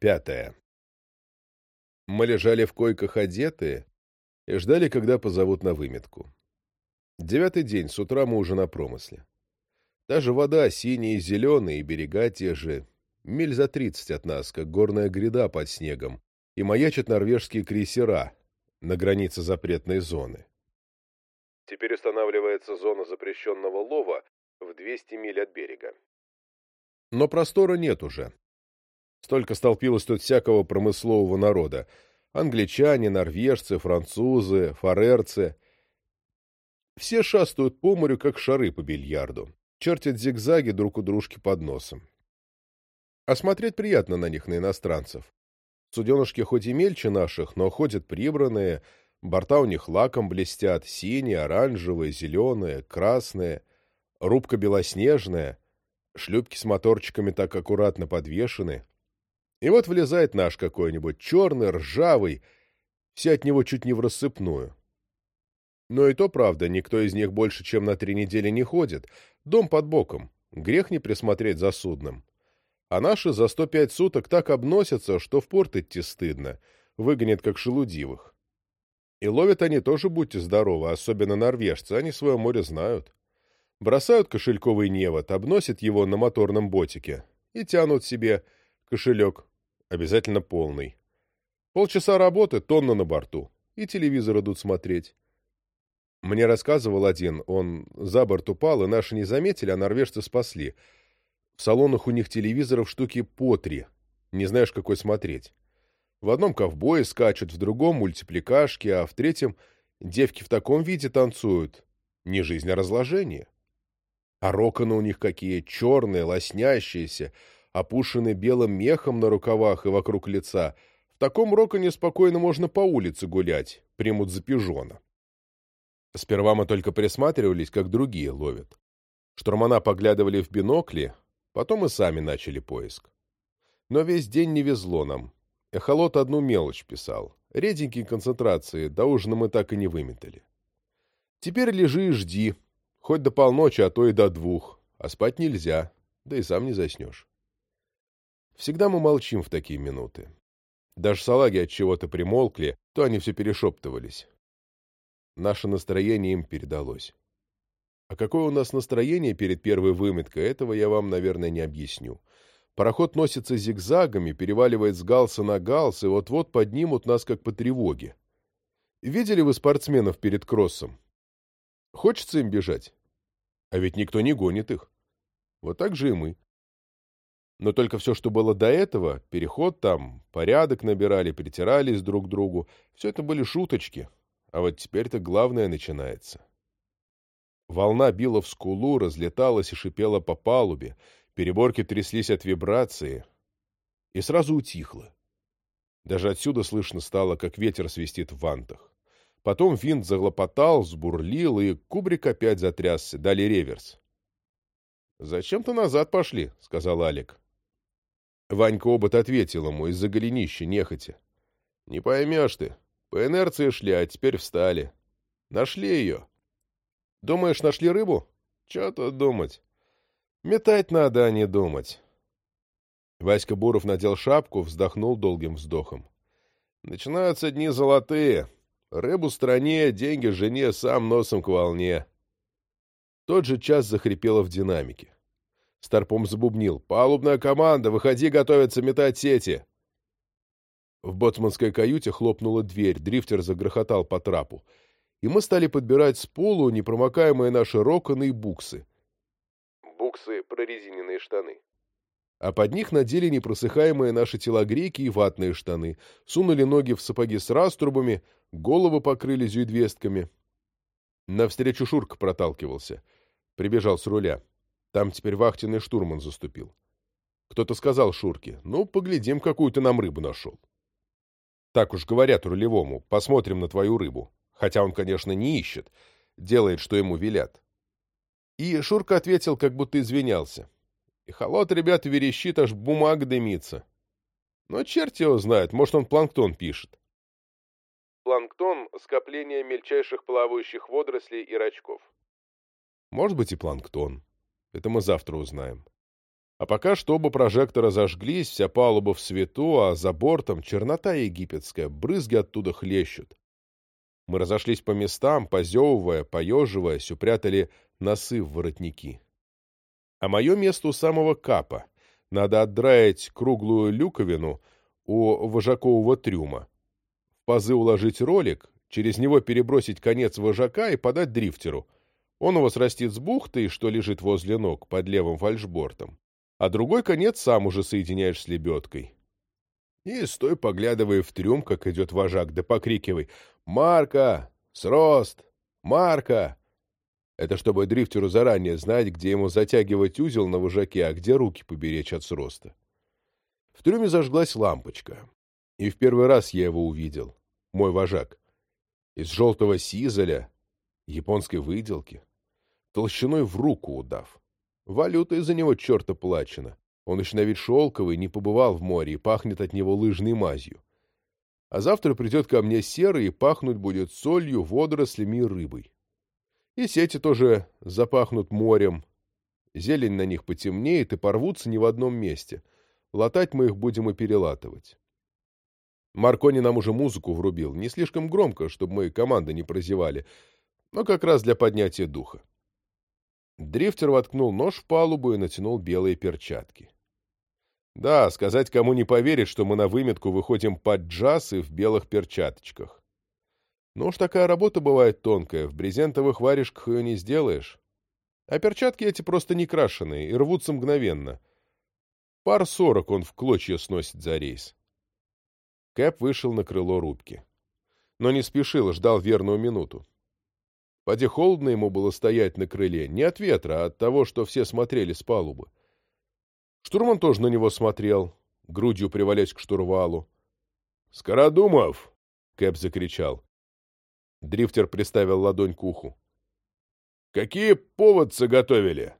Пятое. Мы лежали в койках одетые и ждали, когда позовут на выметку. Девятый день, с утра мы уже на промысле. Даже вода синяя и зеленая, и берега те же, миль за тридцать от нас, как горная гряда под снегом, и маячат норвежские крейсера на границе запретной зоны. Теперь устанавливается зона запрещенного лова в 200 миль от берега. Но простора нет уже. Столько столпилось тут всякого промыслового народа. Англичане, норвежцы, французы, фарерцы. Все шастают по морю, как шары по бильярду. Чертят зигзаги друг у дружки под носом. А смотреть приятно на них, на иностранцев. Суденышки хоть и мельче наших, но ходят прибранные, борта у них лаком блестят, синие, оранжевые, зеленые, красные, рубка белоснежная, шлюпки с моторчиками так аккуратно подвешены. И вот влезает наш какой-нибудь, черный, ржавый, все от него чуть не в рассыпную. Но и то правда, никто из них больше, чем на три недели не ходит. Дом под боком, грех не присмотреть за судном. А наши за сто пять суток так обносятся, что в порт идти стыдно, выгонят как шелудивых. И ловят они тоже, будьте здоровы, особенно норвежцы, они свое море знают. Бросают кошельковый невод, обносят его на моторном ботике и тянут себе кошелек, обязательно полный. Полчаса работы, тонна на борту, и телевизор идут смотреть. Мне рассказывал один, он за борт упал, и наши не заметили, а норвежцы спасли — в салонах у них телевизоров штуки по три. Не знаешь, какой смотреть. В одном ковбои скачут, в другом мультипликашки, а в третьем девки в таком виде танцуют. Не жизнь, а разложение. А роконы у них какие, черные, лоснящиеся, опушены белым мехом на рукавах и вокруг лица. В таком роконе спокойно можно по улице гулять, примут за пижона. Сперва мы только присматривались, как другие ловят. Штурмана поглядывали в бинокли, Потом и сами начали поиск. Но весь день не везло нам. Эхолот одну мелочь писал. Реденькие концентрации, до ужина мы так и не выметали. Теперь лежи и жди. Хоть до полночи, а то и до двух. А спать нельзя, да и сам не заснешь. Всегда мы молчим в такие минуты. Даже салаги от чего-то примолкли, то они все перешептывались. Наше настроение им передалось. А какое у нас настроение перед первой выметкой, этого я вам, наверное, не объясню. Пароход носится зигзагами, переваливает с галса на галс, и вот-вот поднимут нас как по тревоге. Видели вы спортсменов перед кроссом? Хочется им бежать? А ведь никто не гонит их. Вот так же и мы. Но только все, что было до этого, переход там, порядок набирали, притирались друг к другу, все это были шуточки. А вот теперь-то главное начинается. Волна била в скулу, разлеталась и шипела по палубе, переборки тряслись от вибрации. И сразу утихло. Даже отсюда слышно стало, как ветер свистит в вантах. Потом винт заглопотал, сбурлил, и кубрик опять затрясся, дали реверс. «Зачем-то назад пошли», — сказал Алик. Ванька обод ответил ему из-за голенища, нехотя. «Не поймешь ты. По инерции шли, а теперь встали. Нашли ее. Думаешь, нашли рыбу? Чё тут думать? Метать надо, а не думать. Васька Буров надел шапку, вздохнул долгим вздохом. Начинаются дни золотые. Рыбу стране, деньги жене, сам носом к волне. тот же час захрипело в динамике. Старпом забубнил. «Палубная команда! Выходи, готовиться метать сети!» В боцманской каюте хлопнула дверь, дрифтер загрохотал по трапу и мы стали подбирать с полу непромокаемые наши роконы и буксы. Буксы — прорезиненные штаны. А под них надели непросыхаемые наши телогрейки и ватные штаны, сунули ноги в сапоги с раструбами, головы покрыли зюйдвестками. Навстречу Шурка проталкивался. Прибежал с руля. Там теперь вахтенный штурман заступил. Кто-то сказал Шурке, ну, поглядим, какую ты нам рыбу нашел. Так уж говорят рулевому, посмотрим на твою рыбу хотя он, конечно, не ищет, делает, что ему велят. И Шурка ответил, как будто извинялся. И холод, ребята, верещит, аж бумага дымится. Но черт его знает, может, он планктон пишет. Планктон — скопление мельчайших плавающих водорослей и рачков. Может быть, и планктон. Это мы завтра узнаем. А пока что оба прожектора зажглись, вся палуба в свету, а за бортом чернота египетская, брызги оттуда хлещут. Мы разошлись по местам, позевывая, поеживаясь, упрятали носы в воротники. А мое место у самого капа. Надо отдраить круглую люковину у вожакового трюма. В пазы уложить ролик, через него перебросить конец вожака и подать дрифтеру. Он у вас растит с бухтой, что лежит возле ног, под левым фальшбортом а другой конец сам уже соединяешь с лебедкой. И стой, поглядывая в трюм, как идет вожак, да покрикивай «Марка! Срост! Марка!» Это чтобы дрифтеру заранее знать, где ему затягивать узел на вожаке, а где руки поберечь от сроста. В трюме зажглась лампочка. И в первый раз я его увидел. Мой вожак. Из желтого сизеля, японской выделки, толщиной в руку удав. Валюта из-за него черта плачена. Он еще на вид шелковый, не побывал в море и пахнет от него лыжной мазью. А завтра придет ко мне серый и пахнуть будет солью, водорослями и рыбой. И сети тоже запахнут морем. Зелень на них потемнеет и порвутся не в одном месте. Латать мы их будем и перелатывать. Маркони нам уже музыку врубил, не слишком громко, чтобы мы команды не прозевали, но как раз для поднятия духа. Дрифтер воткнул нож в палубу и натянул белые перчатки. Да, сказать кому не поверит, что мы на выметку выходим под джаз и в белых перчаточках. Ну уж такая работа бывает тонкая, в брезентовых варежках ее не сделаешь. А перчатки эти просто не крашеные и рвутся мгновенно. Пар сорок он в клочья сносит за рейс. Кэп вышел на крыло рубки. Но не спешил, ждал верную минуту. Поди холодно ему было стоять на крыле, не от ветра, а от того, что все смотрели с палубы. Штурман тоже на него смотрел, грудью привалясь к штурвалу. «Скородумов!» — Кэп закричал. Дрифтер приставил ладонь к уху. «Какие поводцы готовили?»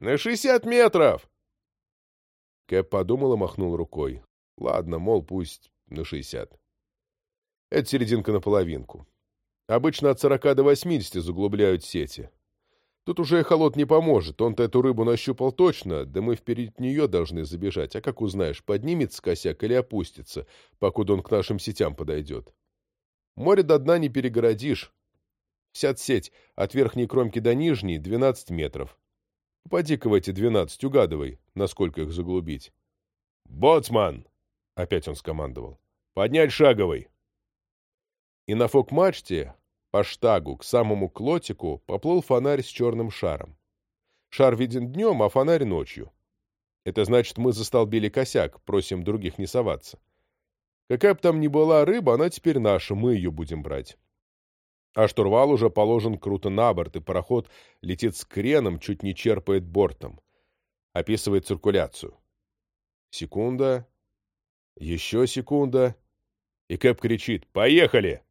«На шестьдесят метров!» Кэп подумал и махнул рукой. «Ладно, мол, пусть на шестьдесят. Это серединка на половинку. Обычно от 40 до 80 заглубляют сети. Тут уже холод не поможет, он-то эту рыбу нащупал точно, да мы вперед нее должны забежать, а как узнаешь, поднимется косяк или опустится, покуда он к нашим сетям подойдет. Море до дна не перегородишь. Сят сеть от верхней кромки до нижней — 12 метров. Попади-ка в эти 12, угадывай, насколько их заглубить. «Боцман!» — опять он скомандовал. «Поднять шаговый!» И на фок-мачте по штагу к самому клотику поплыл фонарь с черным шаром. Шар виден днем, а фонарь ночью. Это значит, мы застолбили косяк, просим других не соваться. Какая бы там ни была рыба, она теперь наша, мы ее будем брать. А штурвал уже положен круто на борт, и пароход летит с креном, чуть не черпает бортом. Описывает циркуляцию. Секунда. Еще секунда. И Кэп кричит «Поехали!»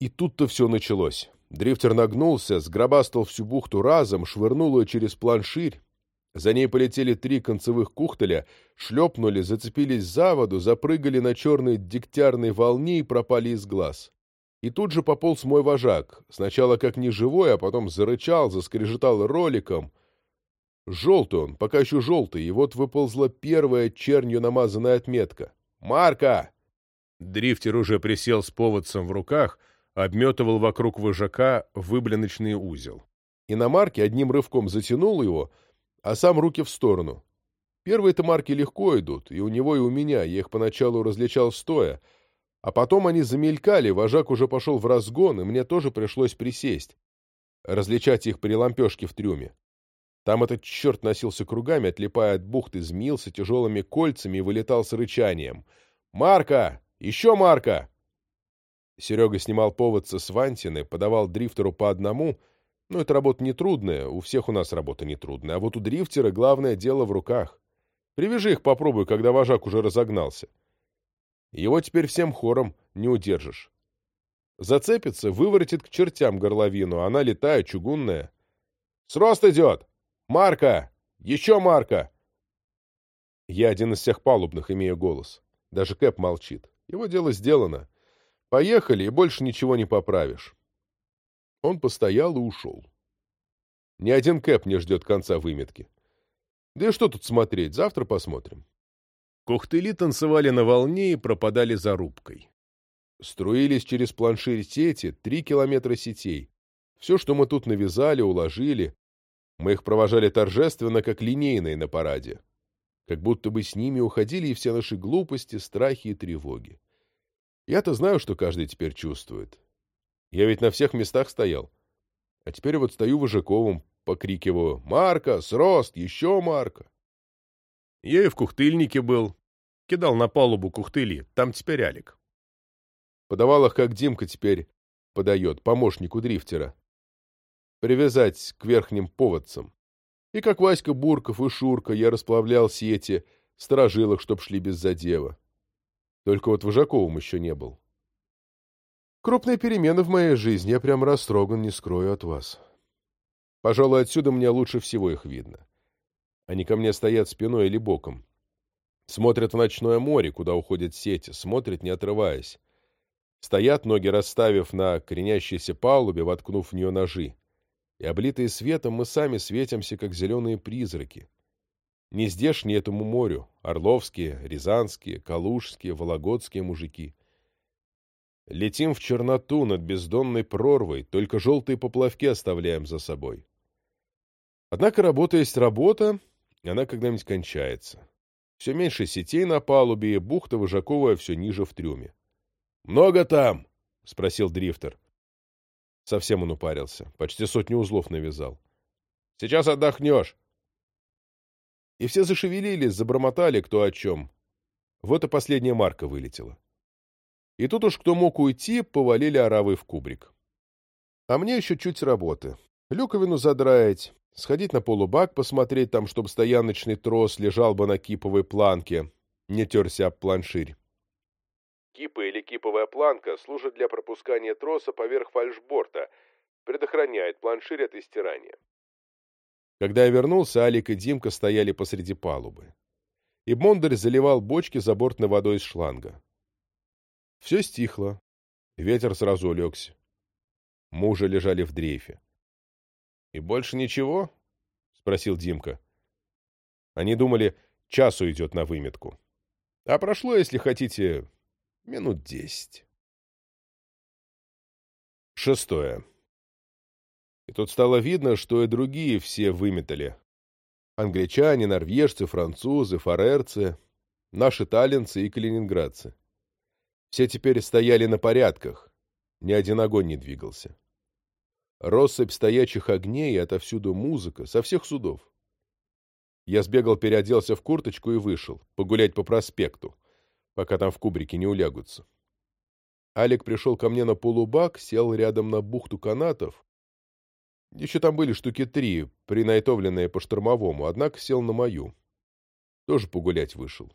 И тут-то все началось. Дрифтер нагнулся, сгробастал всю бухту разом, швырнул ее через планширь. За ней полетели три концевых кухтеля, шлепнули, зацепились за воду, запрыгали на черной дегтярной волне и пропали из глаз. И тут же пополз мой вожак, сначала как неживой, а потом зарычал, заскрежетал роликом. Желтый он, пока еще желтый, и вот выползла первая чернью намазанная отметка. «Марка!» Дрифтер уже присел с поводцем в руках — обметывал вокруг вожака выблиночный узел. Иномарки одним рывком затянул его, а сам руки в сторону. Первые-то марки легко идут, и у него, и у меня, я их поначалу различал стоя, а потом они замелькали, вожак уже пошел в разгон, и мне тоже пришлось присесть, различать их при лампешке в трюме. Там этот черт носился кругами, отлипая от бухты, змился тяжелыми кольцами и вылетал с рычанием. «Марка! Еще Марка!» Серега снимал повод со свантины, подавал дрифтеру по одному. Ну, это работа нетрудная, у всех у нас работа нетрудная, а вот у дрифтера главное дело в руках. Привяжи их попробуй, когда вожак уже разогнался. Его теперь всем хором не удержишь. Зацепится, выворотит к чертям горловину, она летая, чугунная. «Срост идет! Марка! Еще Марка!» Я один из всех палубных, имею голос. Даже Кэп молчит. Его дело сделано. Поехали, и больше ничего не поправишь. Он постоял и ушел. Ни один Кэп не ждет конца выметки. Да и что тут смотреть, завтра посмотрим. Кухтыли танцевали на волне и пропадали за рубкой. Струились через планширь сети три километра сетей. Все, что мы тут навязали, уложили. Мы их провожали торжественно, как линейные на параде. Как будто бы с ними уходили и все наши глупости, страхи и тревоги. Я-то знаю, что каждый теперь чувствует. Я ведь на всех местах стоял. А теперь вот стою Выжаковым, покрикиваю «Марка! Срост! Еще Марка!» Я и в кухтыльнике был. Кидал на палубу кухтыли. Там теперь Алик. Подавал их, как Димка теперь подает, помощнику дрифтера. Привязать к верхним поводцам. И как Васька Бурков и Шурка я расплавлял сети, сторожил их, чтоб шли без задева. Только вот Вожаковым еще не был. Крупные перемены в моей жизни, я прям растроган, не скрою от вас. Пожалуй, отсюда мне лучше всего их видно. Они ко мне стоят спиной или боком. Смотрят в ночное море, куда уходят сети, смотрят, не отрываясь. Стоят, ноги расставив на кренящейся палубе, воткнув в нее ножи. И, облитые светом, мы сами светимся, как зеленые призраки. Не здешние этому морю, орловские, рязанские, калужские, вологодские мужики. Летим в черноту над бездонной прорвой, только желтые поплавки оставляем за собой. Однако работа есть работа, и она когда-нибудь кончается. Все меньше сетей на палубе, и бухта выжаковая все ниже в трюме. «Много там?» — спросил дрифтер. Совсем он упарился. Почти сотню узлов навязал. «Сейчас отдохнешь!» И все зашевелились, забормотали кто о чем. Вот и последняя марка вылетела. И тут уж кто мог уйти, повалили оравой в кубрик. А мне еще чуть работы. Люковину задраить, сходить на полубак, посмотреть там, чтобы стояночный трос лежал бы на киповой планке, не терся об планширь. Кипа или киповая планка служит для пропускания троса поверх фальшборта, предохраняет планширь от истирания. Когда я вернулся, Алик и Димка стояли посреди палубы. И Бондарь заливал бочки забортной водой из шланга. Все стихло. Ветер сразу улегся. Мужа лежали в дрейфе. — И больше ничего? — спросил Димка. Они думали, час уйдет на выметку. А прошло, если хотите, минут десять. Шестое. И тут стало видно, что и другие все выметали. Англичане, норвежцы, французы, фарерцы, наши таллинцы и калининградцы. Все теперь стояли на порядках, ни один огонь не двигался. Россыпь стоячих огней отовсюду музыка, со всех судов. Я сбегал, переоделся в курточку и вышел, погулять по проспекту, пока там в кубрике не улягутся. Алик пришел ко мне на полубак, сел рядом на бухту канатов. Еще там были штуки три, принайтовленные по штормовому, однако сел на мою. Тоже погулять вышел.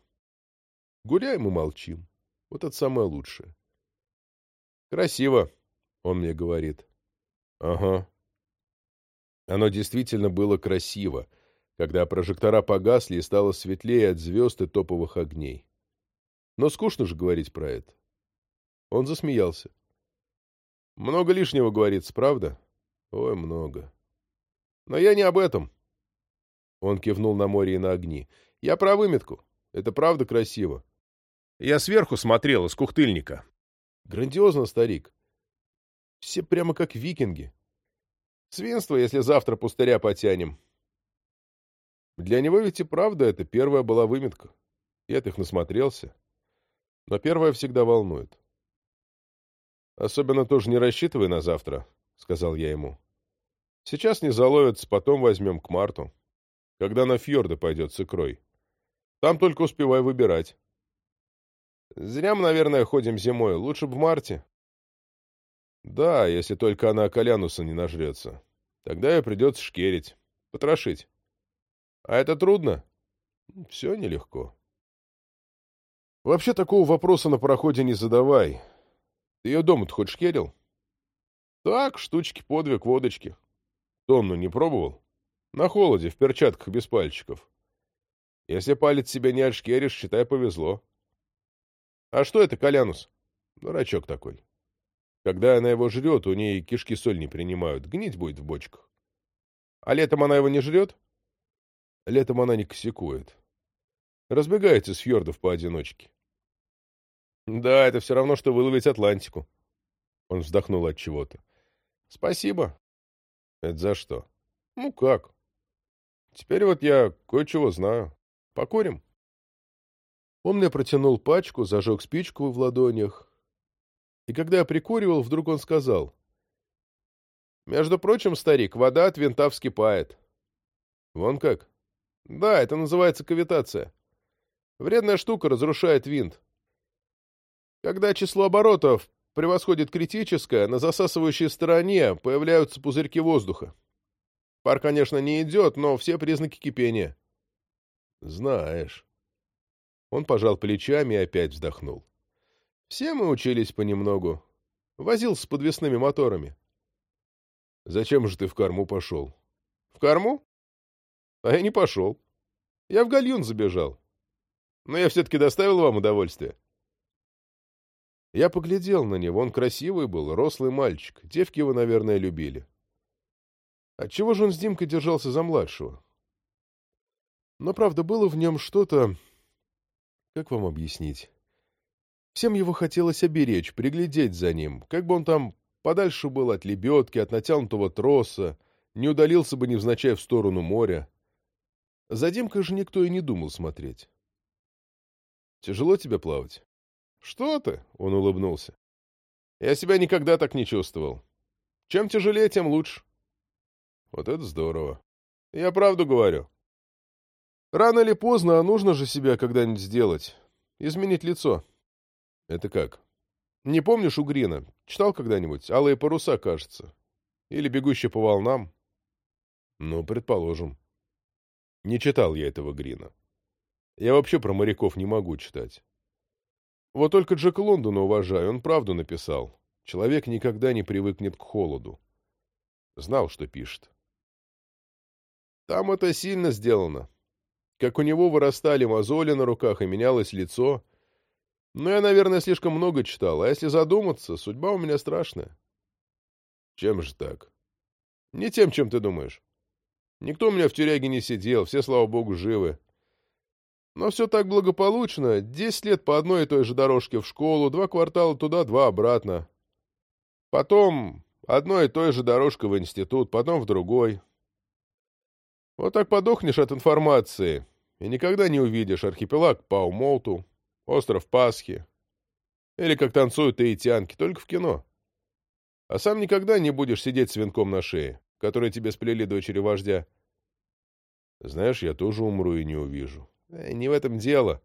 Гуляем и молчим. Вот это самое лучшее. Красиво, он мне говорит. Ага. Оно действительно было красиво, когда прожектора погасли и стало светлее от звезд и топовых огней. Но скучно же говорить про это. Он засмеялся. Много лишнего говорится, правда? Ой, много. Но я не об этом. Он кивнул на море и на огни. Я про выметку. Это правда красиво. Я сверху смотрел, из кухтыльника. Грандиозно, старик. Все прямо как викинги. Свинство, если завтра пустыря потянем. Для него ведь и правда это первая была выметка. Я от их насмотрелся. Но первая всегда волнует. Особенно тоже не рассчитывай на завтра, — сказал я ему. Сейчас не заловятся, потом возьмем к марту. Когда на фьорды пойдет с икрой. Там только успевай выбирать. Зря мы, наверное, ходим зимой. Лучше бы в марте. Да, если только она Колянуса не нажрется. Тогда ей придется шкерить, потрошить. А это трудно? Все нелегко. Вообще такого вопроса на пароходе не задавай. Ты ее дома-то хоть шкерил? Так, штучки подвиг водочки. Тонну не пробовал? На холоде, в перчатках без пальчиков. Если палец себя не отшкеришь, считай, повезло. А что это Колянус? Дурачок такой. Когда она его жрет, у ней кишки соль не принимают, гнить будет в бочках. А летом она его не жрет? Летом она не косякует. Разбегается с фьордов поодиночке. Да, это все равно, что выловить Атлантику. Он вздохнул от чего-то. Спасибо. Это за что? Ну как? Теперь вот я кое-чего знаю. Покурим? Он мне протянул пачку, зажег спичку в ладонях. И когда я прикуривал, вдруг он сказал. Между прочим, старик, вода от винта вскипает. Вон как? Да, это называется кавитация. Вредная штука разрушает винт. Когда число оборотов превосходит критическое, на засасывающей стороне появляются пузырьки воздуха. Пар, конечно, не идет, но все признаки кипения. Знаешь. Он пожал плечами и опять вздохнул. Все мы учились понемногу. Возился с подвесными моторами. Зачем же ты в корму пошел? В корму? А я не пошел. Я в гальюн забежал. Но я все-таки доставил вам удовольствие. Я поглядел на него, он красивый был, рослый мальчик, девки его, наверное, любили. Отчего же он с Димкой держался за младшего? Но, правда, было в нем что-то... Как вам объяснить? Всем его хотелось оберечь, приглядеть за ним, как бы он там подальше был от лебедки, от натянутого троса, не удалился бы невзначай в сторону моря. За Димкой же никто и не думал смотреть. «Тяжело тебе плавать?» «Что ты?» — он улыбнулся. «Я себя никогда так не чувствовал. Чем тяжелее, тем лучше». «Вот это здорово. Я правду говорю. Рано или поздно, а нужно же себя когда-нибудь сделать. Изменить лицо». «Это как?» «Не помнишь Угрина? Читал когда-нибудь? Алые паруса, кажется. Или «Бегущий по волнам»?» «Ну, предположим». Не читал я этого Грина. Я вообще про моряков не могу читать. Вот только Джека Лондона уважаю, он правду написал. Человек никогда не привыкнет к холоду. Знал, что пишет. Там это сильно сделано. Как у него вырастали мозоли на руках и менялось лицо. Но я, наверное, слишком много читал, а если задуматься, судьба у меня страшная. Чем же так? Не тем, чем ты думаешь. Никто у меня в тюряге не сидел, все, слава богу, живы. Но все так благополучно. Десять лет по одной и той же дорожке в школу, два квартала туда, два обратно. Потом одной и той же дорожкой в институт, потом в другой. Вот так подохнешь от информации, и никогда не увидишь архипелаг Паумолту, остров Пасхи, или как танцуют таитянки, только в кино. А сам никогда не будешь сидеть с венком на шее, который тебе сплели дочери вождя. Знаешь, я тоже умру и не увижу. Э, не в этом дело.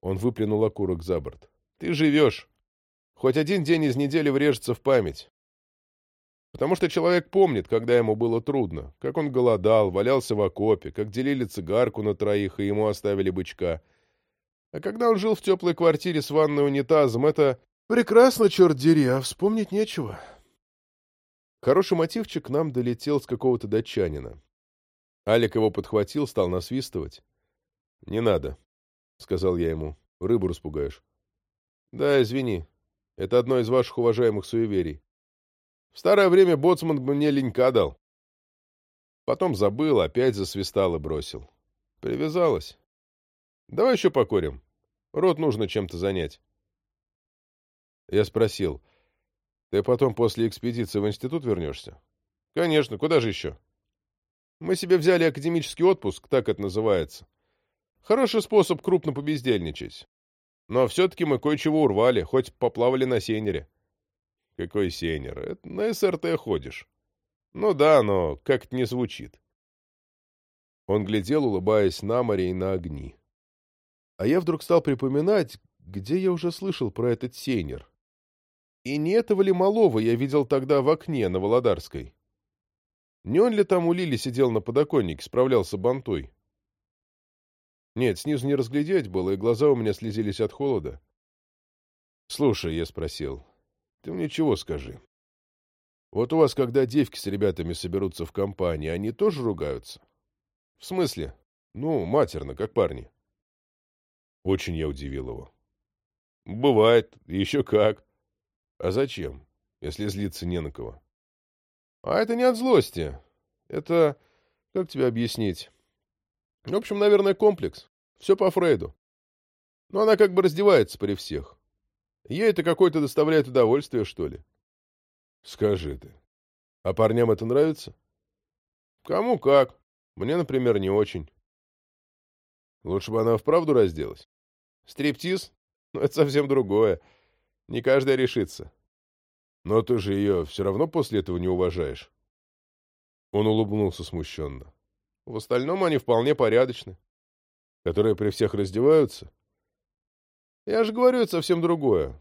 Он выплюнул окурок за борт. Ты живешь. Хоть один день из недели врежется в память. Потому что человек помнит, когда ему было трудно, как он голодал, валялся в окопе, как делили цигарку на троих, и ему оставили бычка. А когда он жил в теплой квартире с ванной унитазом, это прекрасно, черт дери, а вспомнить нечего. Хороший мотивчик нам долетел с какого-то датчанина. Алик его подхватил, стал насвистывать. — Не надо, — сказал я ему. — Рыбу распугаешь. — Да, извини. Это одно из ваших уважаемых суеверий. В старое время боцман мне ленька дал. Потом забыл, опять засвистал и бросил. Привязалась. Давай еще покурим. Рот нужно чем-то занять. Я спросил, ты потом после экспедиции в институт вернешься? Конечно, куда же еще? Мы себе взяли академический отпуск, так это называется. Хороший способ крупно побездельничать. Но все-таки мы кое-чего урвали, хоть поплавали на сейнере. Какой сейнер? Это на СРТ ходишь. Ну да, но как-то не звучит. Он глядел, улыбаясь на море и на огни. А я вдруг стал припоминать, где я уже слышал про этот сейнер. И не этого ли малого я видел тогда в окне на Володарской? Не он ли там у Лили сидел на подоконнике, справлялся бантой? Нет, снизу не разглядеть было, и глаза у меня слезились от холода. «Слушай», — я спросил, — «ты мне чего скажи? Вот у вас, когда девки с ребятами соберутся в компании, они тоже ругаются?» «В смысле? Ну, матерно, как парни». Очень я удивил его. «Бывает, еще как. А зачем, если злиться не на кого?» «А это не от злости. Это... Как тебе объяснить?» В общем, наверное, комплекс. Все по Фрейду. Но она как бы раздевается при всех. Ей это какое-то доставляет удовольствие, что ли. Скажи ты. А парням это нравится? Кому как. Мне, например, не очень. Лучше бы она вправду разделась. Стриптиз? Ну, это совсем другое. Не каждая решится. Но ты же ее все равно после этого не уважаешь. Он улыбнулся смущенно. В остальном они вполне порядочны. Которые при всех раздеваются? Я же говорю, это совсем другое.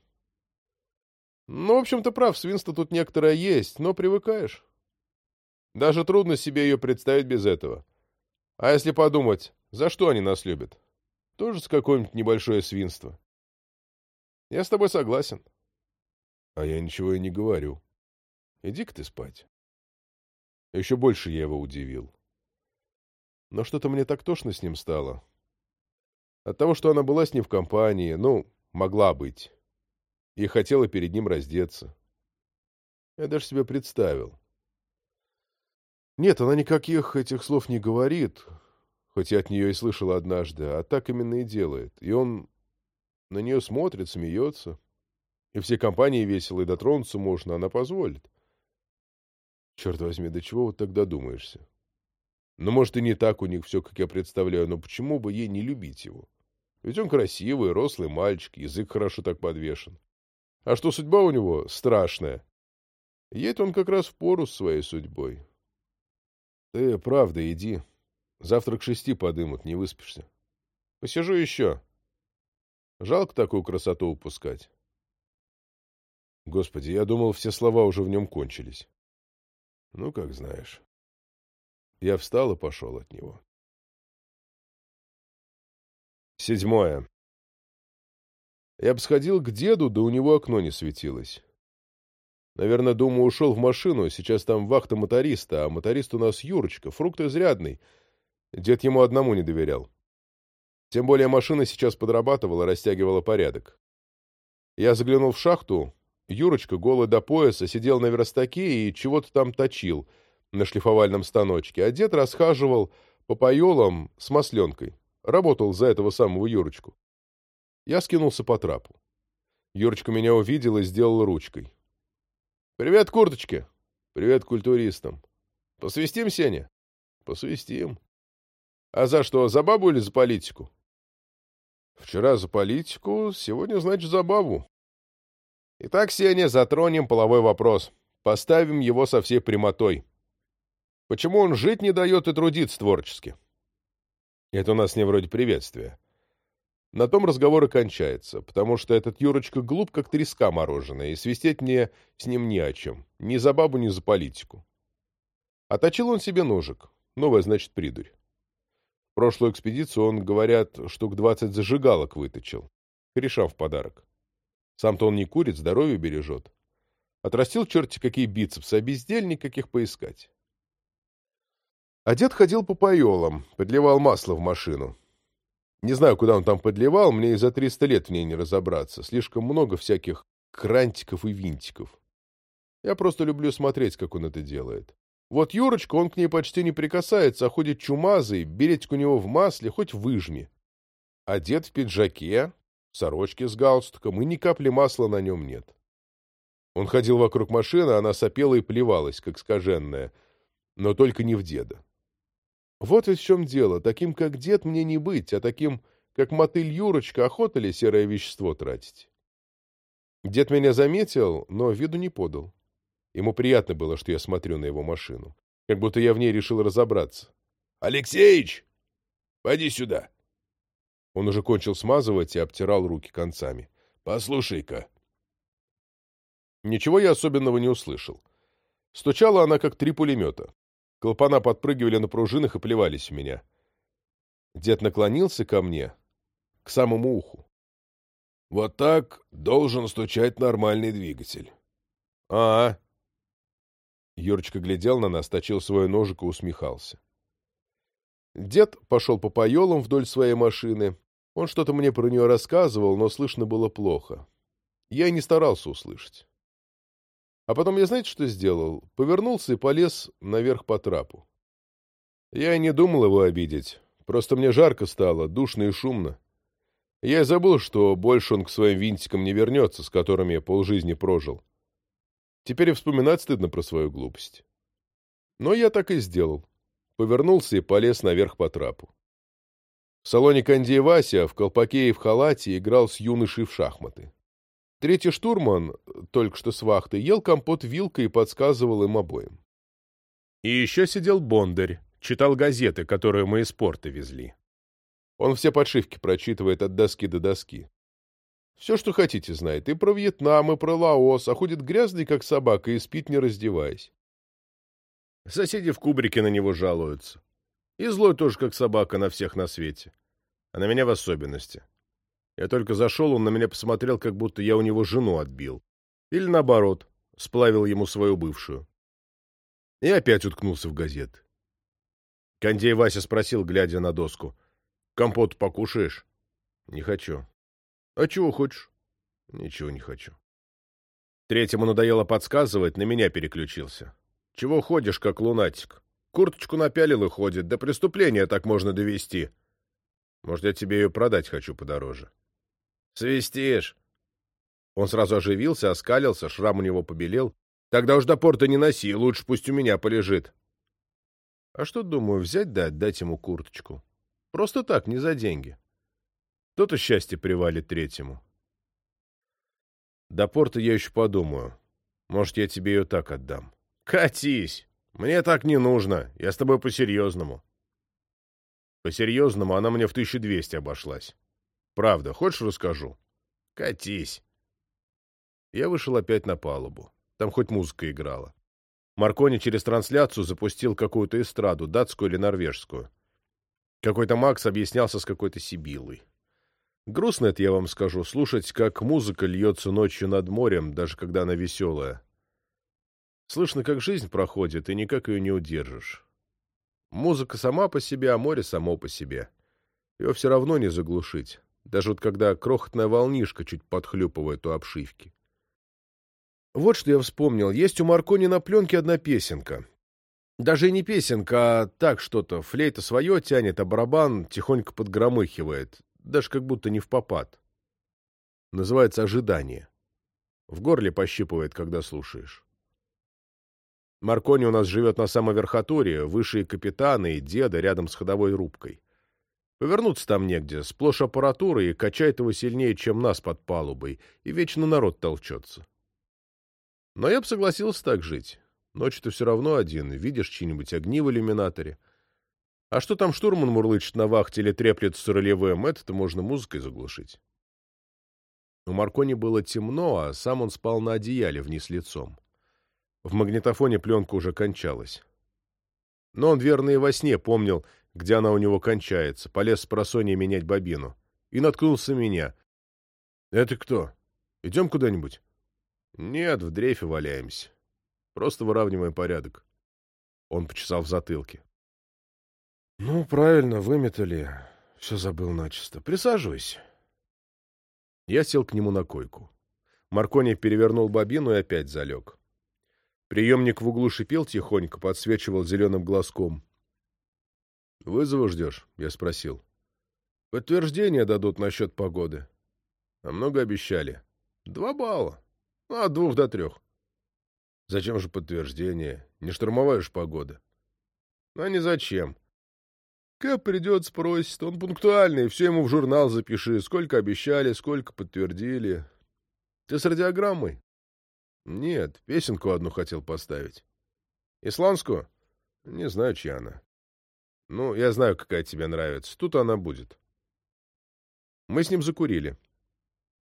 Ну, в общем-то, прав, свинство тут некоторое есть, но привыкаешь. Даже трудно себе ее представить без этого. А если подумать, за что они нас любят? Тоже с какое-нибудь небольшое свинство. Я с тобой согласен. А я ничего и не говорю. Иди-ка ты спать. Еще больше я его удивил. Но что-то мне так тошно с ним стало. От того, что она была с ним в компании, ну, могла быть. И хотела перед ним раздеться. Я даже себе представил. Нет, она никаких этих слов не говорит, хоть я от нее и слышал однажды, а так именно и делает. И он на нее смотрит, смеется. И все компании весело, и дотронуться можно, она позволит. Черт возьми, до чего вот тогда думаешься? Ну, может, и не так у них все, как я представляю, но почему бы ей не любить его? Ведь он красивый, рослый мальчик, язык хорошо так подвешен. А что судьба у него страшная? Едет он как раз в пору с своей судьбой. Ты правда иди. Завтра к шести подымут, не выспишься. Посижу еще. Жалко такую красоту упускать. Господи, я думал, все слова уже в нем кончились. Ну, как знаешь. Я встал и пошел от него. Седьмое. Я бы сходил к деду, да у него окно не светилось. Наверное, думаю, ушел в машину, сейчас там вахта моториста, а моторист у нас Юрочка, фрукт изрядный. Дед ему одному не доверял. Тем более машина сейчас подрабатывала, растягивала порядок. Я заглянул в шахту. Юрочка, голый до пояса, сидел на верстаке и чего-то там точил на шлифовальном станочке, а дед расхаживал по поелам с масленкой. Работал за этого самого Юрочку. Я скинулся по трапу. Юрочка меня увидел и сделал ручкой. «Привет, курточки!» «Привет культуристам!» «Посвистим, Сеня?» «Посвистим!» «А за что, за бабу или за политику?» Вчера за политику, сегодня, значит, за бабу. Итак, Сеня, затронем половой вопрос. Поставим его со всей прямотой. Почему он жить не дает и трудиться творчески? Это у нас не вроде приветствия. На том разговор и кончается, потому что этот Юрочка глуп, как треска мороженая, и свистеть мне с ним ни о чем. Ни за бабу, ни за политику. Оточил он себе ножик. Новая, значит, придурь прошлую экспедицию он, говорят, штук двадцать зажигалок выточил. Корешам в подарок. Сам-то он не курит, здоровье бережет. Отрастил черти какие бицепсы, а бездельник каких поискать. А дед ходил по поелам, подливал масло в машину. Не знаю, куда он там подливал, мне и за триста лет в ней не разобраться. Слишком много всяких крантиков и винтиков. Я просто люблю смотреть, как он это делает. Вот Юрочка, он к ней почти не прикасается, а ходит чумазый, беретик у него в масле, хоть выжми. Одет в пиджаке, сорочке с галстуком, и ни капли масла на нем нет. Он ходил вокруг машины, она сопела и плевалась, как скаженная, но только не в деда. Вот ведь в чем дело. Таким, как дед, мне не быть, а таким, как мотыль Юрочка, охота ли серое вещество тратить? Дед меня заметил, но виду не подал. Ему приятно было, что я смотрю на его машину. Как будто я в ней решил разобраться. «Алексеич! Пойди сюда!» Он уже кончил смазывать и обтирал руки концами. «Послушай-ка!» Ничего я особенного не услышал. Стучала она, как три пулемета. Клапана подпрыгивали на пружинах и плевались в меня. Дед наклонился ко мне, к самому уху. «Вот так должен стучать нормальный двигатель». «А, -а Юрочка глядел на нас, точил свой ножик и усмехался. Дед пошел по поелам вдоль своей машины. Он что-то мне про нее рассказывал, но слышно было плохо. Я и не старался услышать. А потом я знаете, что сделал? Повернулся и полез наверх по трапу. Я и не думал его обидеть. Просто мне жарко стало, душно и шумно. Я и забыл, что больше он к своим винтикам не вернется, с которыми я полжизни прожил. Теперь и вспоминать стыдно про свою глупость. Но я так и сделал. Повернулся и полез наверх по трапу. В салоне Канди Вася в колпаке и в халате играл с юношей в шахматы. Третий штурман, только что с вахты, ел компот вилкой и подсказывал им обоим. И еще сидел Бондарь, читал газеты, которые мы из порта везли. Он все подшивки прочитывает от доски до доски. Все, что хотите, знает. И про Вьетнам, и про Лаос, а ходит грязный, как собака, и спит, не раздеваясь. Соседи в кубрике на него жалуются. И злой тоже, как собака, на всех на свете. А на меня в особенности. Я только зашел, он на меня посмотрел, как будто я у него жену отбил. Или наоборот, сплавил ему свою бывшую. И опять уткнулся в газет. Кондей Вася спросил, глядя на доску. «Компот покушаешь?» «Не хочу». «А чего хочешь?» «Ничего не хочу». Третьему надоело подсказывать, на меня переключился. «Чего ходишь, как лунатик? Курточку напялил и ходит. До преступления так можно довести. Может, я тебе ее продать хочу подороже?» «Свистишь!» Он сразу оживился, оскалился, шрам у него побелел. «Тогда уж до порта не носи, лучше пусть у меня полежит». А что, думаю, взять да отдать ему курточку? Просто так, не за деньги. То-то счастье привалит третьему. До порта я еще подумаю. Может, я тебе ее так отдам. Катись! Мне так не нужно. Я с тобой по-серьезному. По-серьезному она мне в 1200 обошлась. Правда, хочешь расскажу? Катись. Я вышел опять на палубу. Там хоть музыка играла. Маркони через трансляцию запустил какую-то эстраду, датскую или норвежскую. Какой-то Макс объяснялся с какой-то Сибилой. Грустно это, я вам скажу, слушать, как музыка льется ночью над морем, даже когда она веселая. Слышно, как жизнь проходит, и никак ее не удержишь. Музыка сама по себе, а море само по себе. Ее все равно не заглушить даже вот когда крохотная волнишка чуть подхлюпывает у обшивки. Вот что я вспомнил. Есть у Маркони на пленке одна песенка. Даже не песенка, а так что-то. Флейта свое тянет, а барабан тихонько подгромыхивает. Даже как будто не в попад. Называется «Ожидание». В горле пощипывает, когда слушаешь. Маркони у нас живет на самой верхотуре, выше и капитана, и деда, рядом с ходовой рубкой. Повернуться там негде, сплошь аппаратура, и качает его сильнее, чем нас под палубой, и вечно народ толчется. Но я бы согласился так жить. Ночью-то все равно один, видишь чьи-нибудь огни в иллюминаторе. А что там штурман мурлычет на вахте или треплет с ролевым, это-то можно музыкой заглушить. У Маркони было темно, а сам он спал на одеяле вниз лицом. В магнитофоне пленка уже кончалась. Но он верно и во сне помнил, где она у него кончается, полез с просонья менять бобину. И наткнулся меня. — Это кто? Идем куда-нибудь? — Нет, в дрейфе валяемся. Просто выравниваем порядок. Он почесал в затылке. — Ну, правильно, выметали. Все забыл начисто. Присаживайся. Я сел к нему на койку. Маркони перевернул бобину и опять залег. Приемник в углу шипел тихонько, подсвечивал зеленым глазком. — Вызова ждешь? — я спросил. — Подтверждение дадут насчет погоды. — А много обещали? — Два балла. Ну, от двух до трех. — Зачем же подтверждение? Не штурмовая же погода. — А не зачем. Кэп придет, спросит. Он пунктуальный, все ему в журнал запиши. Сколько обещали, сколько подтвердили. Ты с радиограммой? Нет, песенку одну хотел поставить. Исландскую? Не знаю, чья она. Ну, я знаю, какая тебе нравится. Тут она будет. Мы с ним закурили.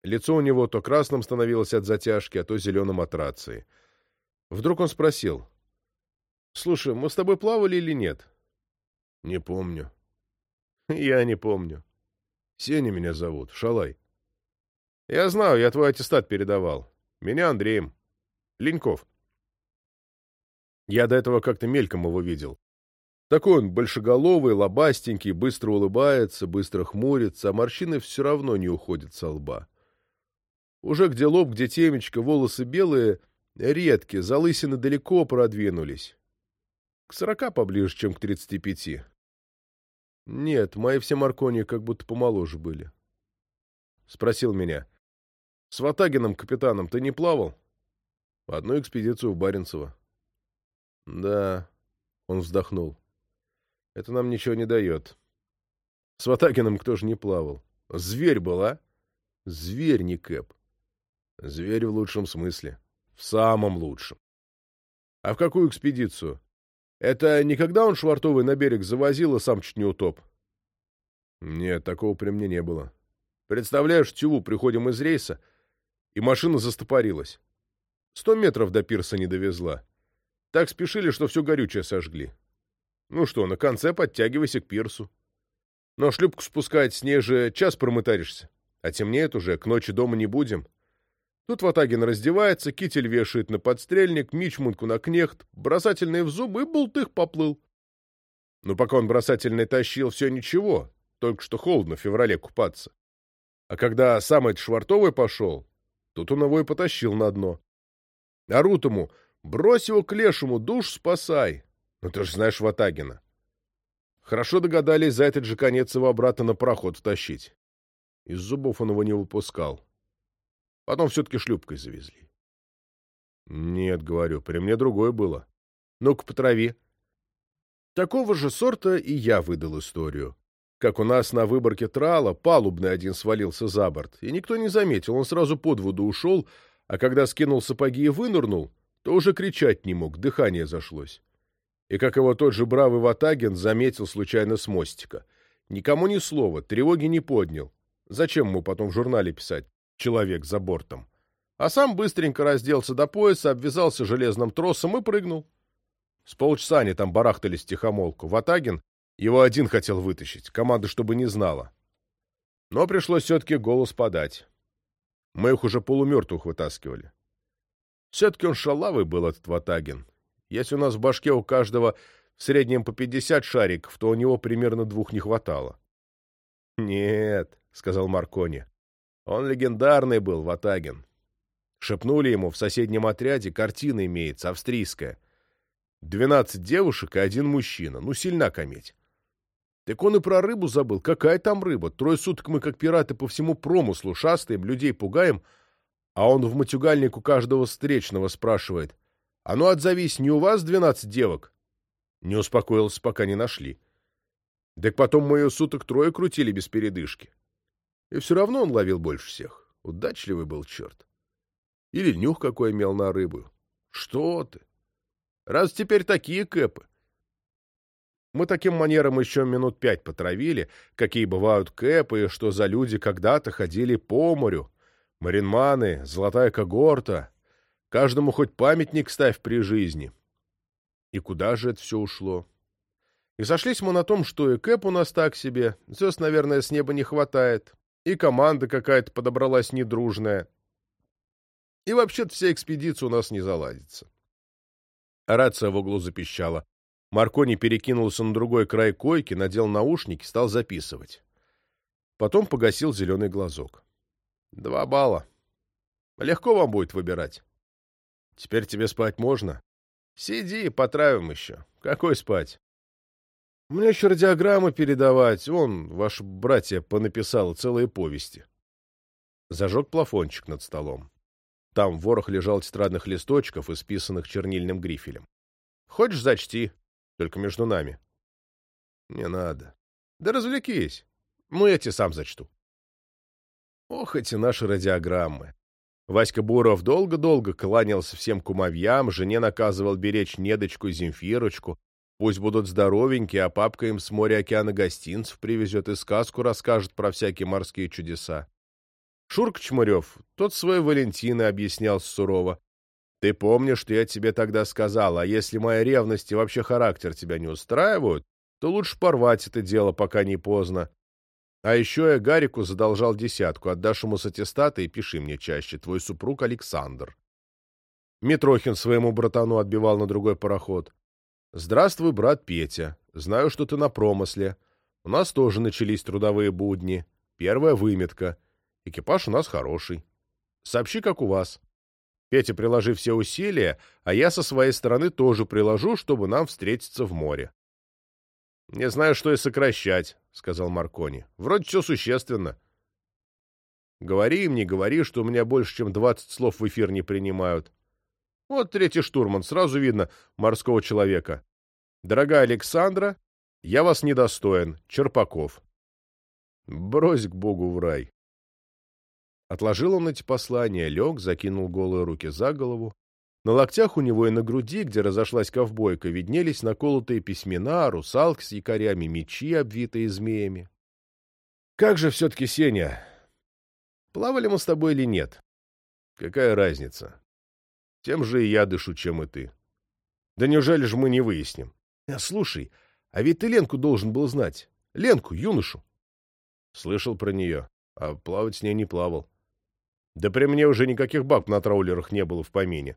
Лицо у него то красным становилось от затяжки, а то зеленым от рации. Вдруг он спросил. — Слушай, мы с тобой плавали или нет? — Не помню. — Я не помню. Сеня меня зовут, Шалай. — Я знаю, я твой аттестат передавал. Меня Андреем. Леньков. Я до этого как-то мельком его видел. Такой он большеголовый, лобастенький, быстро улыбается, быстро хмурится, а морщины все равно не уходят со лба. Уже где лоб, где темечко, волосы белые, редкие, залысины далеко продвинулись. К сорока поближе, чем к тридцати пяти. Нет, мои все Маркони как будто помоложе были. Спросил меня. С Ватагином, капитаном, ты не плавал? Одну экспедицию в Баренцево. Да, он вздохнул. Это нам ничего не дает. С Ватагином кто же не плавал? Зверь была? Зверь, не Кэп. Зверь в лучшем смысле. В самом лучшем. А в какую экспедицию? Это никогда он швартовый на берег завозил и сам чуть не утоп? Нет, такого при мне не было. Представляешь, в Тюву приходим из рейса, и машина застопорилась. Сто метров до пирса не довезла. Так спешили, что все горючее сожгли. Ну что, на конце подтягивайся к пирсу. Но шлюпку спускать с ней же час промытаришься. А темнеет уже, к ночи дома не будем. Тут Ватагин раздевается, китель вешает на подстрельник, мичмунку на кнехт, бросательный в зубы и бултых поплыл. Но пока он бросательный тащил, все ничего, только что холодно в феврале купаться. А когда сам этот швартовый пошел, тут он его и потащил на дно. Орут ему, брось его к лешему, душ спасай. Ну ты же знаешь Ватагина. Хорошо догадались за этот же конец его обратно на пароход втащить. Из зубов он его не выпускал. Потом все-таки шлюпкой завезли. Нет, говорю, при мне другое было. Ну-ка, потрави. Такого же сорта и я выдал историю. Как у нас на выборке трала палубный один свалился за борт, и никто не заметил, он сразу под воду ушел, а когда скинул сапоги и вынырнул, то уже кричать не мог, дыхание зашлось. И как его тот же бравый Ватагин заметил случайно с мостика. Никому ни слова, тревоги не поднял. Зачем ему потом в журнале писать? человек за бортом. А сам быстренько разделся до пояса, обвязался железным тросом и прыгнул. С полчаса они там барахтались тихомолку. Ватагин его один хотел вытащить, команда чтобы не знала. Но пришлось все-таки голос подать. Мы их уже полумертвых вытаскивали. Все-таки он шалавый был, этот Ватагин. Если у нас в башке у каждого в среднем по пятьдесят шариков, то у него примерно двух не хватало. — Нет, — сказал Маркони, он легендарный был, Ватагин. Шепнули ему, в соседнем отряде картина имеется, австрийская. Двенадцать девушек и один мужчина. Ну, сильна кометь. Так он и про рыбу забыл. Какая там рыба? Трое суток мы, как пираты, по всему промыслу шастаем, людей пугаем, а он в матюгальнику каждого встречного спрашивает. «А ну, отзовись, не у вас двенадцать девок?» Не успокоился, пока не нашли. Так потом мы ее суток трое крутили без передышки. И все равно он ловил больше всех. Удачливый был черт. Или нюх какой имел на рыбу. Что ты? Раз теперь такие кэпы. Мы таким манером еще минут пять потравили, какие бывают кэпы, и что за люди когда-то ходили по морю. Маринманы, золотая когорта. Каждому хоть памятник ставь при жизни. И куда же это все ушло? И сошлись мы на том, что и кэп у нас так себе, звезд, наверное, с неба не хватает, и команда какая-то подобралась недружная. И вообще-то вся экспедиция у нас не заладится. Рация в углу запищала. Маркони перекинулся на другой край койки, надел наушники, стал записывать. Потом погасил зеленый глазок. Два балла. Легко вам будет выбирать. Теперь тебе спать можно? Сиди, потравим еще. Какой спать? Мне еще радиограммы передавать. Он, ваш братья, понаписал целые повести. Зажег плафончик над столом. Там ворох лежал тетрадных листочков, исписанных чернильным грифелем. Хочешь, зачти, только между нами. Не надо. Да развлекись. Ну, я тебе сам зачту. Ох, эти наши радиограммы. Васька Буров долго-долго кланялся всем кумовьям, жене наказывал беречь недочку Земфирочку, Пусть будут здоровенькие, а папка им с моря океана гостинцев привезет и сказку расскажет про всякие морские чудеса. Шурк Чмырев, тот свой Валентина объяснял сурово. Ты помнишь, что я тебе тогда сказал, а если моя ревность и вообще характер тебя не устраивают, то лучше порвать это дело, пока не поздно. А еще я Гарику задолжал десятку, отдашь ему с аттестата и пиши мне чаще, твой супруг Александр. Митрохин своему братану отбивал на другой пароход. «Здравствуй, брат Петя. Знаю, что ты на промысле. У нас тоже начались трудовые будни. Первая выметка. Экипаж у нас хороший. Сообщи, как у вас. Петя, приложи все усилия, а я со своей стороны тоже приложу, чтобы нам встретиться в море. Не знаю, что и сокращать, сказал Маркони. Вроде все существенно. Говори им, не говори, что у меня больше, чем двадцать слов в эфир не принимают. Вот третий штурман, сразу видно морского человека. Дорогая Александра, я вас недостоин, Черпаков. Брось к Богу в рай. Отложил он эти послания, лег, закинул голые руки за голову. На локтях у него и на груди, где разошлась ковбойка, виднелись наколотые письмена, русалки с якорями, мечи, обвитые змеями. Как же все-таки, Сеня, плавали мы с тобой или нет? Какая разница? Тем же и я дышу, чем и ты. Да неужели же мы не выясним? А, слушай, а ведь ты Ленку должен был знать. Ленку, юношу. Слышал про нее, а плавать с ней не плавал. Да при мне уже никаких баб на траулерах не было в помине.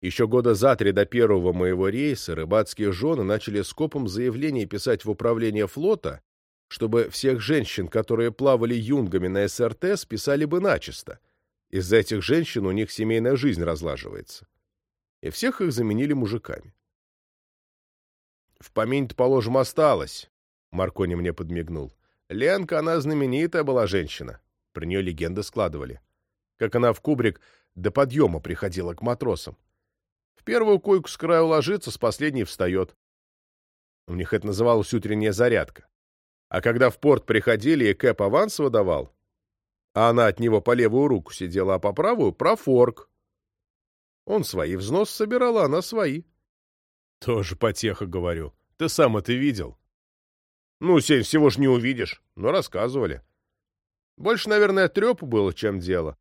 Еще года за три до первого моего рейса рыбацкие жены начали скопом заявление писать в управление флота, чтобы всех женщин, которые плавали юнгами на СРТ, списали бы начисто. Из-за этих женщин у них семейная жизнь разлаживается. И всех их заменили мужиками. В помине-то, положим, осталось, — Маркони мне подмигнул. Ленка, она знаменитая была женщина. Про нее легенды складывали. Как она в кубрик до подъема приходила к матросам. В первую койку с краю ложится, с последней встает. У них это называлось утренняя зарядка. А когда в порт приходили и Кэп аванс выдавал, а она от него по левую руку сидела, а по правую — профорк. Он свои взносы собирал, а она свои. Тоже потеха, говорю. Ты сам это видел? Ну, Сень, всего ж не увидишь. Но рассказывали. Больше, наверное, трепу было, чем дело.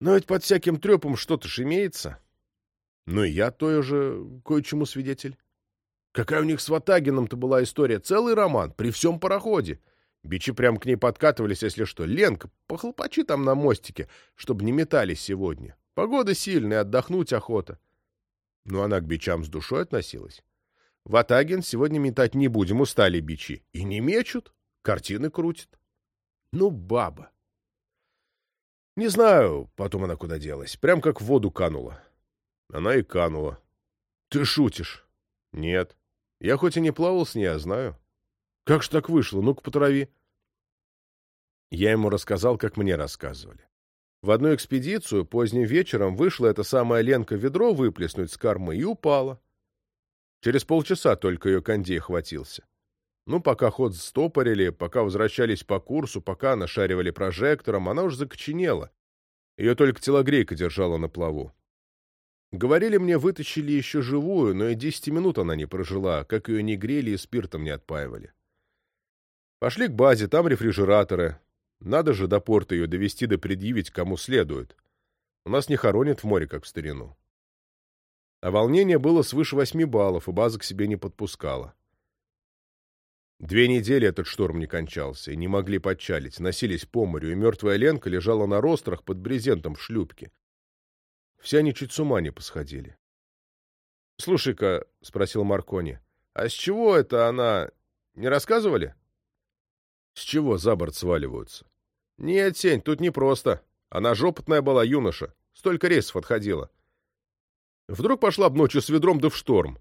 Но ведь под всяким трепом что-то ж имеется. Ну и я тоже кое-чему свидетель. Какая у них с Ватагином-то была история. Целый роман, при всем пароходе. Бичи прям к ней подкатывались, если что. Ленка, похлопочи там на мостике, чтобы не метались сегодня. Погода сильная, отдохнуть охота. Но она к бичам с душой относилась. Ватагин сегодня метать не будем, устали бичи. И не мечут, картины крутят. Ну, баба. Не знаю, потом она куда делась. Прям как в воду канула. Она и канула. Ты шутишь? Нет. Я хоть и не плавал с ней, а знаю. Как ж так вышло? Ну-ка, потрави. Я ему рассказал, как мне рассказывали. В одну экспедицию поздним вечером вышла эта самая Ленка ведро выплеснуть с кормы и упала. Через полчаса только ее кондей хватился. Ну, пока ход стопорили, пока возвращались по курсу, пока нашаривали прожектором, она уж закоченела. Ее только телогрейка держала на плаву. Говорили мне, вытащили еще живую, но и десяти минут она не прожила, как ее не грели и спиртом не отпаивали. Пошли к базе, там рефрижераторы. Надо же до порта ее довести да предъявить, кому следует. У нас не хоронят в море, как в старину. А волнение было свыше восьми баллов, и база к себе не подпускала. Две недели этот шторм не кончался, и не могли подчалить, носились по морю, и мертвая Ленка лежала на рострах под брезентом в шлюпке. Все они чуть с ума не посходили. — Слушай-ка, — спросил Маркони, — а с чего это она... Не рассказывали? — С чего за борт сваливаются? — Нет, Сень, тут непросто. Она же опытная была юноша. Столько рейсов отходила. — Вдруг пошла б ночью с ведром да в шторм.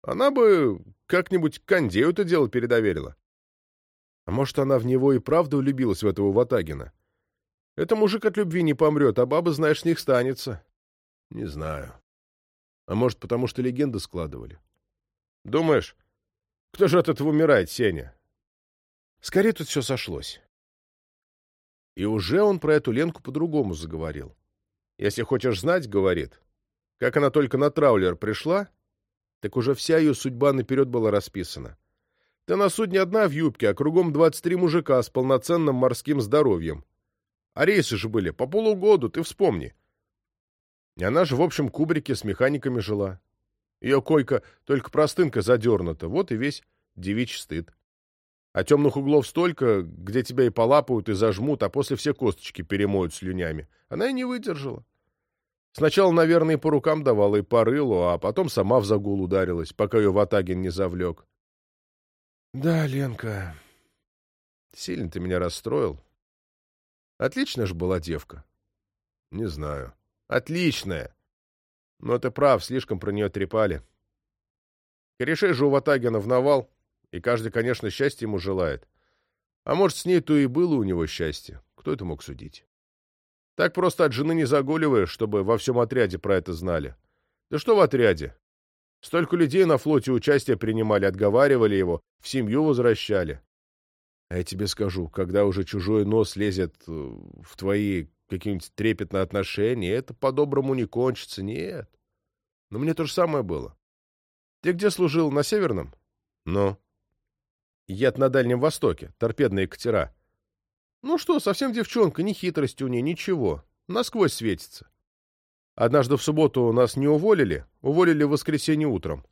Она бы как-нибудь Кондею это дело передоверила. А может, она в него и правда влюбилась в этого Ватагина? Это мужик от любви не помрет, а баба, знаешь, с них станется. Не знаю. А может, потому что легенды складывали? Думаешь, кто же от этого умирает, Сеня? Скорее тут все сошлось. И уже он про эту Ленку по-другому заговорил. Если хочешь знать, говорит, как она только на траулер пришла, так уже вся ее судьба наперед была расписана. Ты на судне одна в юбке, а кругом 23 мужика с полноценным морским здоровьем. А рейсы же были по полугоду, ты вспомни. И она же в общем кубрике с механиками жила. Ее койка только простынка задернута, вот и весь девичий стыд. А темных углов столько, где тебя и полапают, и зажмут, а после все косточки перемоют слюнями. Она и не выдержала. Сначала, наверное, и по рукам давала, и по рылу, а потом сама в загул ударилась, пока ее Ватагин не завлек. — Да, Ленка, сильно ты меня расстроил. Отличная же была девка. — Не знаю. Отличная. Но ты прав, слишком про нее трепали. Корешей же у Ватагина в навал, и каждый, конечно, счастья ему желает. А может, с ней то и было у него счастье. Кто это мог судить? Так просто от жены не загуливаешь, чтобы во всем отряде про это знали. Да что в отряде? Столько людей на флоте участие принимали, отговаривали его, в семью возвращали. А я тебе скажу, когда уже чужой нос лезет э, в твои какие-нибудь трепетные отношения, это по-доброму не кончится, нет. Но мне то же самое было. Ты где служил, на Северном? Ну? Я на Дальнем Востоке, торпедные катера. Ну что, совсем девчонка, ни хитрости у нее, ничего. Насквозь светится. Однажды в субботу нас не уволили, уволили в воскресенье утром.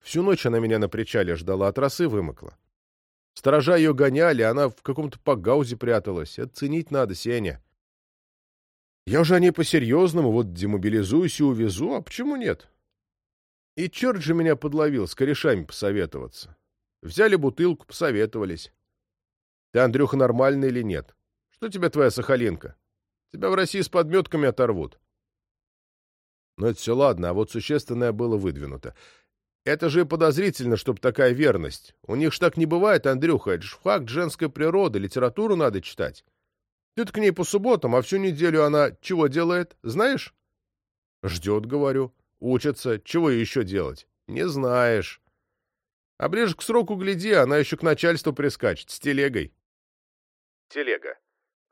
Всю ночь она меня на причале ждала, от росы вымокла. Сторожа ее гоняли, она в каком-то погаузе пряталась. Оценить надо, Сеня. Я уже о ней по-серьезному, вот демобилизуюсь и увезу, а почему нет? И черт же меня подловил, с корешами посоветоваться. Взяли бутылку, посоветовались. Ты, Андрюха, нормальный или нет? Что тебе твоя Сахалинка? Тебя в России с подметками оторвут. Но это все ладно, а вот существенное было выдвинуто. Это же подозрительно, чтоб такая верность. У них ж так не бывает, Андрюха, это ж факт женской природы, литературу надо читать. Ты к ней по субботам, а всю неделю она чего делает, знаешь? Ждет, говорю. Учится. Чего еще делать? Не знаешь. А ближе к сроку гляди, она еще к начальству прискачет, с телегой. Телега.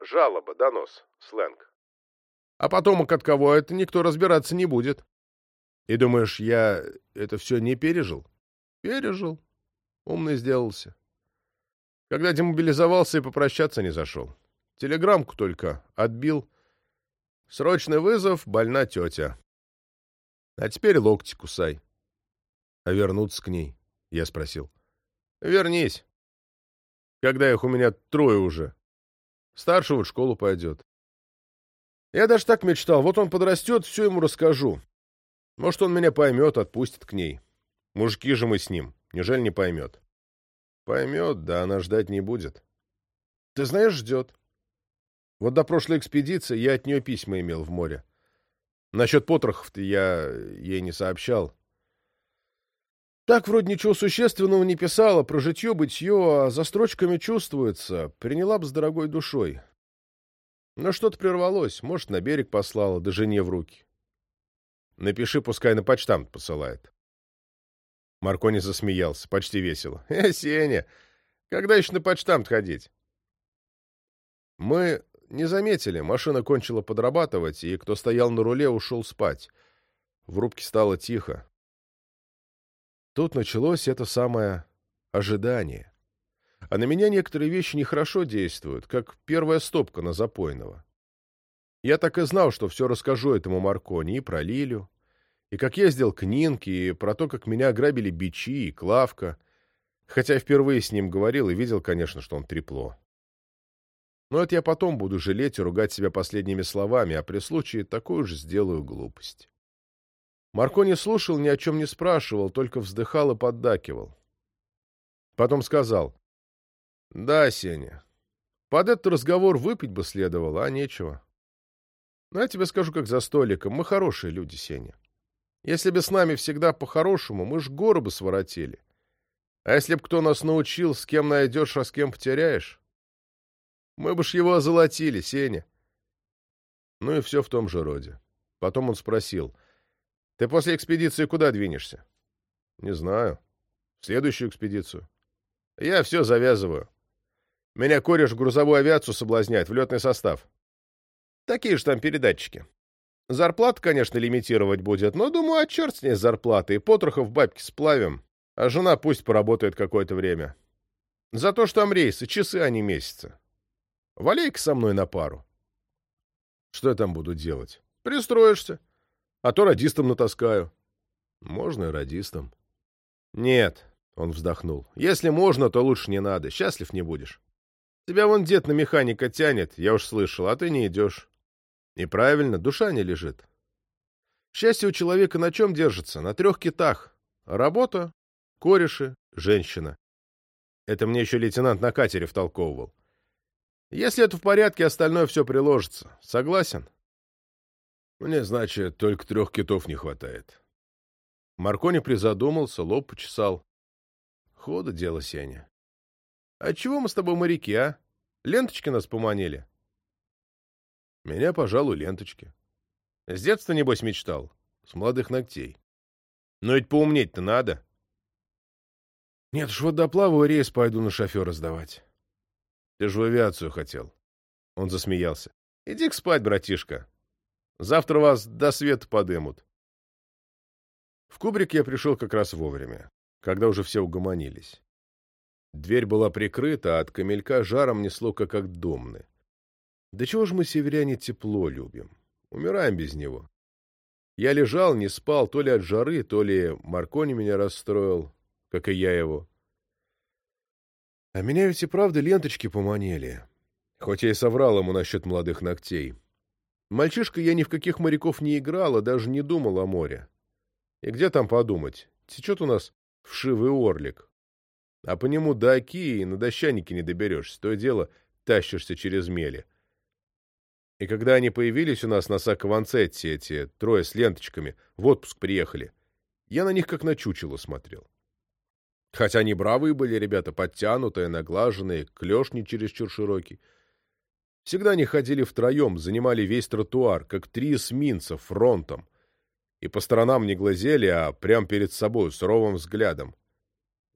Жалоба, донос, сленг. А потом, от кого это, никто разбираться не будет. И думаешь, я это все не пережил? Пережил. Умный сделался. Когда демобилизовался и попрощаться не зашел. Телеграммку только отбил. Срочный вызов, больна тетя. А теперь локти кусай. А вернуться к ней? Я спросил. Вернись. Когда их у меня трое уже. Старшего в школу пойдет. Я даже так мечтал. Вот он подрастет, все ему расскажу. Может, он меня поймет, отпустит к ней. Мужики же мы с ним. Неужели не поймет? Поймет, да она ждать не будет. Ты знаешь, ждет. Вот до прошлой экспедиции я от нее письма имел в море. Насчет потрохов-то я ей не сообщал. Так вроде ничего существенного не писала, про житье-бытье, а за строчками чувствуется. Приняла бы с дорогой душой. Но что-то прервалось. Может, на берег послала, да жене в руки. Напиши, пускай на почтамт посылает. Маркони засмеялся, почти весело. «Э, Сеня, когда еще на почтамт ходить?» Мы не заметили, машина кончила подрабатывать, и кто стоял на руле, ушел спать. В рубке стало тихо. Тут началось это самое ожидание. А на меня некоторые вещи нехорошо действуют, как первая стопка на запойного. Я так и знал, что все расскажу этому Маркони и про Лилю, и как ездил к Нинке, и про то, как меня ограбили бичи и Клавка, хотя впервые с ним говорил и видел, конечно, что он трепло. Но это я потом буду жалеть и ругать себя последними словами, а при случае такую же сделаю глупость. Марко не слушал, ни о чем не спрашивал, только вздыхал и поддакивал. Потом сказал. — Да, Сеня, под этот разговор выпить бы следовало, а нечего. Но я тебе скажу, как за столиком. Мы хорошие люди, Сеня. Если бы с нами всегда по-хорошему, мы ж горы бы своротили. А если б кто нас научил, с кем найдешь, а с кем потеряешь? Мы бы ж его озолотили, Сеня. Ну и все в том же роде. Потом он спросил. Ты после экспедиции куда двинешься? Не знаю. В следующую экспедицию. Я все завязываю. Меня кореш грузовую авиацию соблазняет в летный состав. Такие же там передатчики. Зарплату, конечно, лимитировать будет, но, думаю, а черт с ней с зарплатой. Потрохов бабки сплавим, а жена пусть поработает какое-то время. За то, что там рейсы, часы, а не месяцы. Валей-ка со мной на пару. Что я там буду делать? Пристроишься. А то радистом натаскаю. Можно и радистом. Нет, он вздохнул. Если можно, то лучше не надо. Счастлив не будешь. Тебя вон дед на механика тянет, я уж слышал, а ты не идешь. Неправильно, душа не лежит. Счастье у человека на чем держится? На трех китах. Работа, кореши, женщина. Это мне еще лейтенант на катере втолковывал. Если это в порядке, остальное все приложится. Согласен? Мне, значит, только трех китов не хватает. Маркони призадумался, лоб почесал. Хода дело, Сеня. А чего мы с тобой моряки, а? Ленточки нас поманили. Меня, пожалуй, ленточки. С детства, небось, мечтал. С молодых ногтей. Но ведь поумнеть-то надо. Нет уж, вот доплаваю рейс пойду на шофера сдавать. Ты же в авиацию хотел. Он засмеялся. иди спать, братишка. Завтра вас до света подымут. В кубрик я пришел как раз вовремя, когда уже все угомонились. Дверь была прикрыта, а от камелька жаром несло, как от домны. Да чего ж мы, северяне, тепло любим? Умираем без него. Я лежал, не спал, то ли от жары, то ли Маркони меня расстроил, как и я его. А меня ведь и правда ленточки поманили. Хоть я и соврал ему насчет молодых ногтей. Мальчишка я ни в каких моряков не играл, а даже не думал о море. И где там подумать? Течет у нас вшивый орлик. А по нему до Оки и на дощанике не доберешься. То дело тащишься через мели. И когда они появились у нас на Сакаванцетте, эти трое с ленточками, в отпуск приехали, я на них как на чучело смотрел. Хотя они бравые были ребята, подтянутые, наглаженные, клешни чересчур широкий. Всегда они ходили втроем, занимали весь тротуар, как три эсминца фронтом. И по сторонам не глазели, а прямо перед собой, суровым взглядом.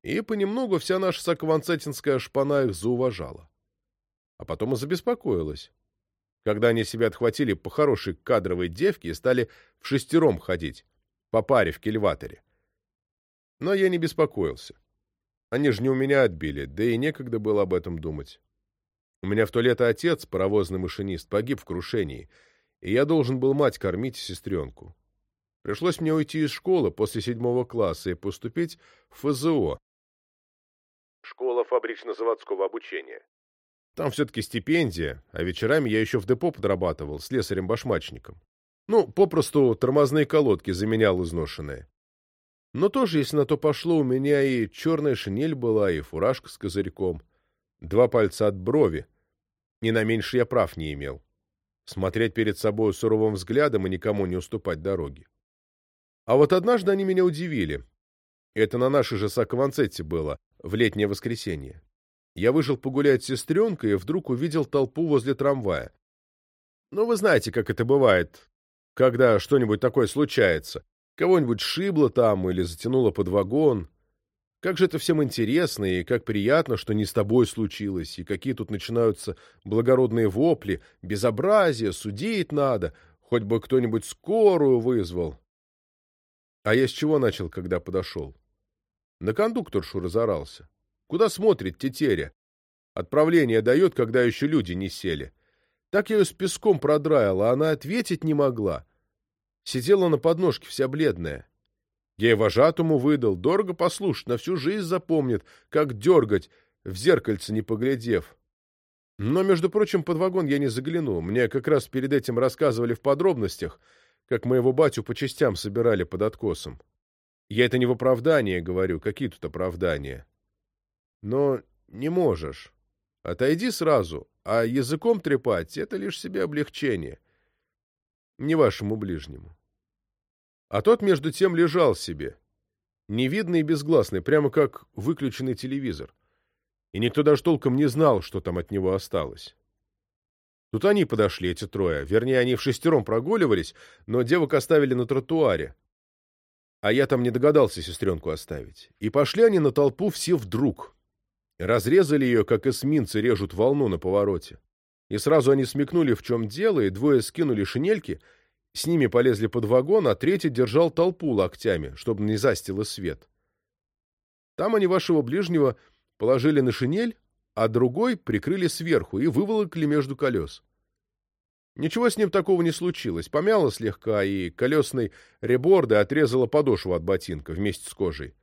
И понемногу вся наша сакванцетинская шпана их зауважала. А потом и забеспокоилась. Когда они себя отхватили по хорошей кадровой девке и стали в шестером ходить, по паре в кельваторе. Но я не беспокоился. Они же не у меня отбили, да и некогда было об этом думать. У меня в то лето отец, паровозный машинист, погиб в крушении, и я должен был мать кормить сестренку. Пришлось мне уйти из школы после седьмого класса и поступить в ФЗО. Школа фабрично-заводского обучения. Там все-таки стипендия, а вечерами я еще в депо подрабатывал, с слесарем-башмачником. Ну, попросту тормозные колодки заменял изношенные. Но тоже, если на то пошло, у меня и черная шинель была, и фуражка с козырьком. Два пальца от брови, ни на меньше я прав не имел. Смотреть перед собой суровым взглядом и никому не уступать дороги. А вот однажды они меня удивили. Это на нашей же Сакаванцетте было, в летнее воскресенье. Я вышел погулять с сестренкой и вдруг увидел толпу возле трамвая. Ну, вы знаете, как это бывает, когда что-нибудь такое случается. Кого-нибудь шибло там или затянуло под вагон. Как же это всем интересно, и как приятно, что не с тобой случилось, и какие тут начинаются благородные вопли, безобразие, судить надо, хоть бы кто-нибудь скорую вызвал. А я с чего начал, когда подошел? На кондукторшу разорался. Куда смотрит тетеря? Отправление дает, когда еще люди не сели. Так я ее с песком продраил, а она ответить не могла. Сидела на подножке вся бледная. Я и вожатому выдал, дорого послушать, на всю жизнь запомнит, как дергать, в зеркальце не поглядев. Но, между прочим, под вагон я не загляну. Мне как раз перед этим рассказывали в подробностях, как моего батю по частям собирали под откосом. Я это не в оправдание говорю, какие тут оправдания. Но не можешь. Отойди сразу, а языком трепать — это лишь себе облегчение. Не вашему ближнему. А тот, между тем, лежал себе. Невидный и безгласный, прямо как выключенный телевизор. И никто даже толком не знал, что там от него осталось. Тут они подошли, эти трое. Вернее, они в шестером прогуливались, но девок оставили на тротуаре. А я там не догадался сестренку оставить. И пошли они на толпу все вдруг. Разрезали ее, как эсминцы режут волну на повороте. И сразу они смекнули, в чем дело, и двое скинули шинельки — с ними полезли под вагон, а третий держал толпу локтями, чтобы не застило свет. Там они вашего ближнего положили на шинель, а другой прикрыли сверху и выволокли между колес. Ничего с ним такого не случилось. Помяло слегка, и колесной реборды отрезала подошву от ботинка вместе с кожей.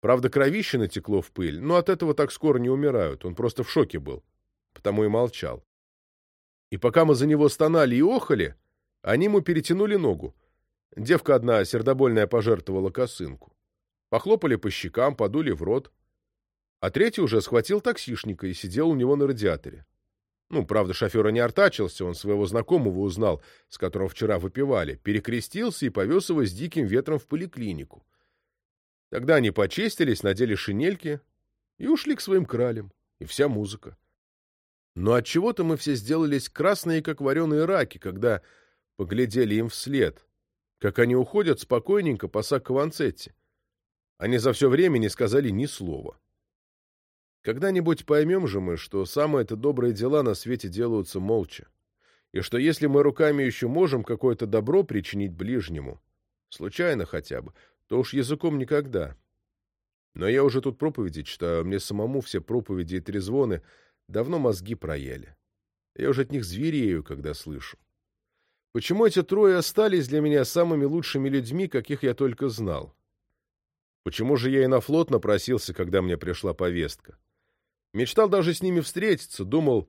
Правда, кровище натекло в пыль, но от этого так скоро не умирают. Он просто в шоке был. Потому и молчал. И пока мы за него стонали и охали, они ему перетянули ногу. Девка одна сердобольная пожертвовала косынку. Похлопали по щекам, подули в рот. А третий уже схватил таксишника и сидел у него на радиаторе. Ну, правда, шофера не артачился, он своего знакомого узнал, с которым вчера выпивали, перекрестился и повез его с диким ветром в поликлинику. Тогда они почистились, надели шинельки и ушли к своим кралям. И вся музыка. Но от чего то мы все сделались красные, как вареные раки, когда поглядели им вслед, как они уходят спокойненько по Саккованцетти. Они за все время не сказали ни слова. Когда-нибудь поймем же мы, что самые-то добрые дела на свете делаются молча, и что если мы руками еще можем какое-то добро причинить ближнему, случайно хотя бы, то уж языком никогда. Но я уже тут проповеди читаю, мне самому все проповеди и трезвоны давно мозги проели. Я уже от них зверею, когда слышу. Почему эти трое остались для меня самыми лучшими людьми, каких я только знал? Почему же я и на флот напросился, когда мне пришла повестка? Мечтал даже с ними встретиться, думал,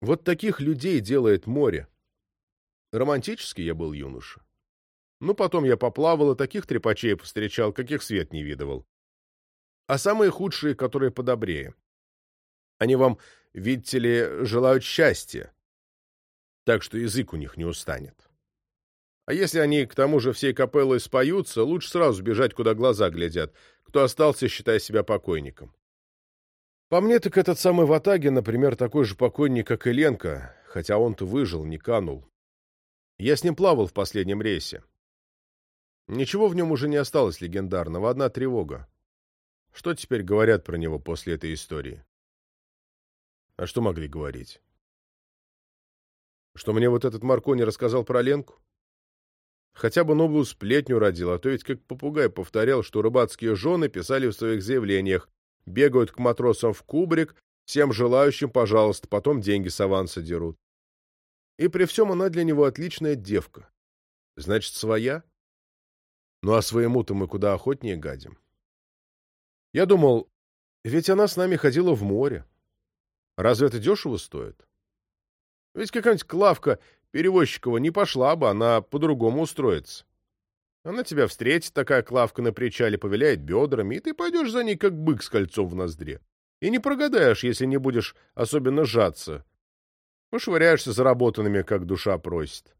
вот таких людей делает море. Романтический я был юноша. Ну, потом я поплавал и таких трепачей повстречал, каких свет не видывал. А самые худшие, которые подобрее. Они вам, видите ли, желают счастья. Так что язык у них не устанет. А если они, к тому же, всей капеллой споются, лучше сразу бежать, куда глаза глядят. Кто остался, считай себя покойником. По мне, так этот самый Ватаги, например, такой же покойник, как и Ленка, хотя он-то выжил, не канул. Я с ним плавал в последнем рейсе. Ничего в нем уже не осталось легендарного, одна тревога. Что теперь говорят про него после этой истории? А что могли говорить? Что мне вот этот Маркони рассказал про Ленку? Хотя бы новую сплетню родил, а то ведь как попугай повторял, что рыбацкие жены писали в своих заявлениях, бегают к матросам в кубрик, всем желающим, пожалуйста, потом деньги с аванса дерут. И при всем она для него отличная девка. Значит, своя? Ну а своему-то мы куда охотнее гадим. Я думал, ведь она с нами ходила в море. Разве это дешево стоит? Ведь какая-нибудь Клавка Перевозчикова не пошла бы, она по-другому устроится. Она тебя встретит, такая Клавка на причале, повеляет бедрами, и ты пойдешь за ней, как бык с кольцом в ноздре. И не прогадаешь, если не будешь особенно сжаться. Пошвыряешься заработанными, как душа просит.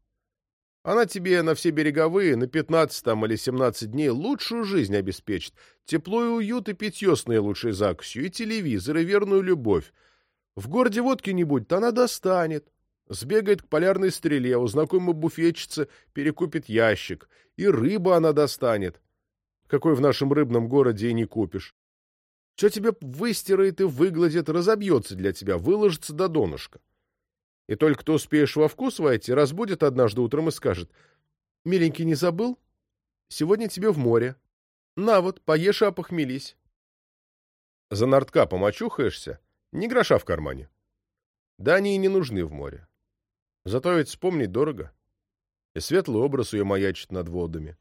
Она тебе на все береговые, на 15 там, или 17 дней лучшую жизнь обеспечит. Тепло и уют, и питье с наилучшей закусью, и телевизор, и верную любовь. В городе водки не будет, она достанет. Сбегает к полярной стреле, у знакомой буфетчицы перекупит ящик. И рыба она достанет, какой в нашем рыбном городе и не купишь. Все тебе выстирает и выгладит, разобьется для тебя, выложится до донышка. И только ты успеешь во вкус войти, разбудит однажды утром и скажет, «Миленький, не забыл? Сегодня тебе в море. На вот, поешь и опохмелись». За нордкапом очухаешься, ни гроша в кармане. Да они и не нужны в море. Зато ведь вспомнить дорого. И светлый образ ее маячит над водами.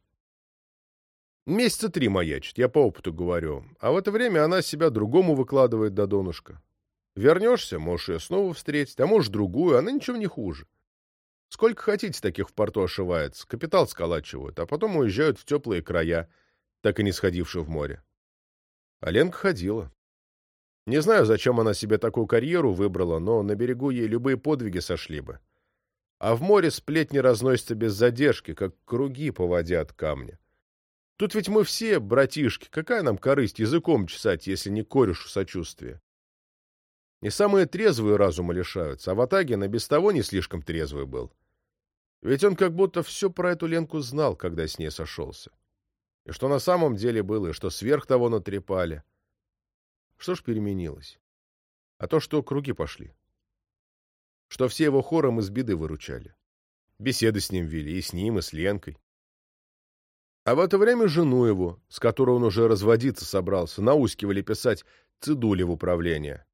Месяца три маячит, я по опыту говорю. А в это время она себя другому выкладывает до донышка. Вернешься, можешь ее снова встретить, а можешь другую, она ничего не хуже. Сколько хотите таких в порту ошивается, капитал сколачивают, а потом уезжают в теплые края, так и не сходившие в море. А Ленка ходила. Не знаю, зачем она себе такую карьеру выбрала, но на берегу ей любые подвиги сошли бы. А в море сплетни разносятся без задержки, как круги по воде от камня. Тут ведь мы все, братишки, какая нам корысть языком чесать, если не корешу сочувствия? И самые трезвые разума лишаются, а Ватагин и без того не слишком трезвый был. Ведь он как будто все про эту Ленку знал, когда с ней сошелся. И что на самом деле было, и что сверх того натрепали. Что ж переменилось? А то, что круги пошли. Что все его хором из беды выручали. Беседы с ним вели, и с ним, и с Ленкой. А в это время жену его, с которой он уже разводиться собрался, наускивали писать цедули в управление.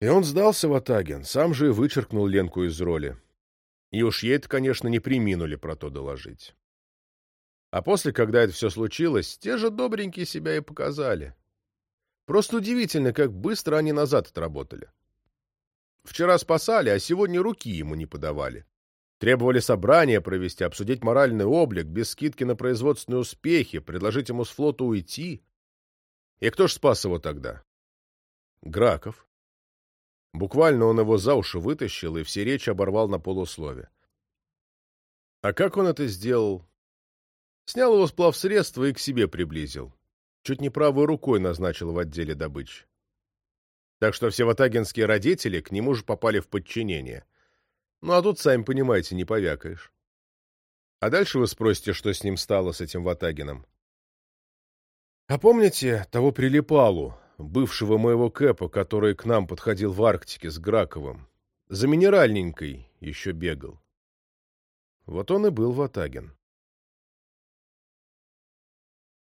И он сдался в Атаген, сам же вычеркнул Ленку из роли. И уж ей-то, конечно, не приминули про то доложить. А после, когда это все случилось, те же добренькие себя и показали. Просто удивительно, как быстро они назад отработали. Вчера спасали, а сегодня руки ему не подавали. Требовали собрания провести, обсудить моральный облик, без скидки на производственные успехи, предложить ему с флота уйти. И кто ж спас его тогда? Граков. Буквально он его за уши вытащил и все речи оборвал на полуслове. А как он это сделал? Снял его с плавсредства и к себе приблизил. чуть не правой рукой назначил в отделе добычи. Так что все ватагинские родители к нему же попали в подчинение. Ну а тут, сами понимаете, не повякаешь. А дальше вы спросите, что с ним стало, с этим Ватагином. А помните того прилипалу, бывшего моего Кэпа, который к нам подходил в Арктике с Граковым? За минеральненькой еще бегал. Вот он и был Ватагин.